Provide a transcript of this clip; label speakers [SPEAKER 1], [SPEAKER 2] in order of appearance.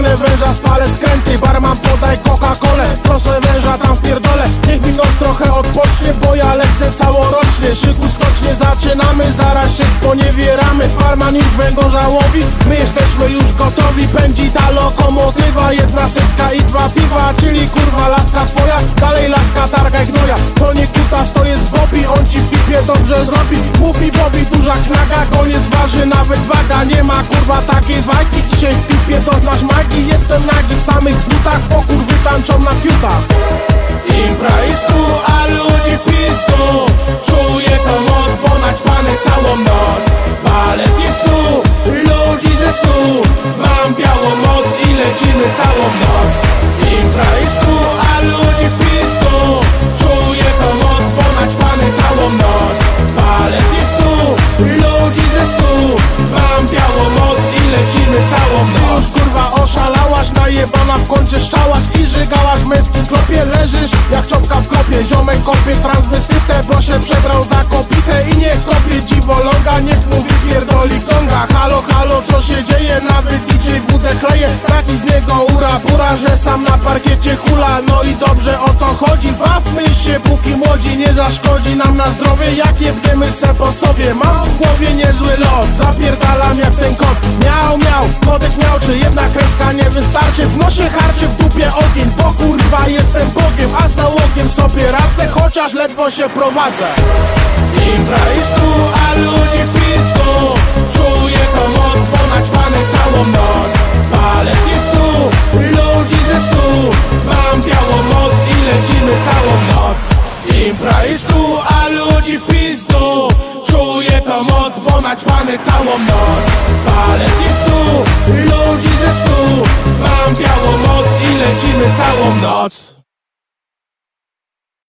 [SPEAKER 1] Proszę węża, spalę skręty Barman podaj Coca-Colę. Proszę węża, tam wpierdolę Niech mi nos trochę odpocznie Bo ja lecę całorocznie. Szyku skocznie zaczynamy Zaraz się sponiewieramy. Barman już węgorza łowi My jesteśmy już gotowi. Pędzi ta lokomotywa Jedna setka i dwa piwa Czyli kurwa laska twoja. Dalej laska targaj gnoja To nie kutas, to jest Bobby. On ci w pipie dobrze zrobi. Mówi Bobby, duża knaga Koniec waży nawet waga. Nie ma kurwa takiej wagi Znasz magii Jestem nagi w samych butach Bo kurwy tańczą na fiutach. Impra jest tu, a ludzi w pistu Czuję to moc, bo naćpany całą noc. Tu, ludzi ze stu. Mam białą moc i lecimy całą noc. Impra jest tu, a ludzi w pistu klopie Ziomek kopie transwestytę, bo się przebrał za kopitę I niech kopie dziwoląga, niech mówi pierdoli konga. Halo, halo, co się dzieje? Nawet DJ wódę chleje Taki z niego ura, pura, że sam na parkiecie hula. No i dobrze o to chodzi, bawmy się póki młodzi Nie zaszkodzi nam na zdrowie, jak jebniemy se po sobie Mam w głowie niezły lot, zapierdalam jak ten kot. Miał, miał, kodek miał, czy jedna kreska nie wystarczy. W nosie harczy, w dupie ogień, Nałogiem sobie radzę, chociaż ledwo się prowadzę. Impra jest tu, a ludzi w pistu. Czuję to moc, bo naćpany całą noc. Walet jest tu, ludzi ze stu. Mam białą moc i lecimy całą noc. Impra jest tu, a ludzi w pizdu Czuję to moc, bo naćpany całą noc. Walet jest tu, ludzi ze stu. Mam białą moc i lecimy całą noc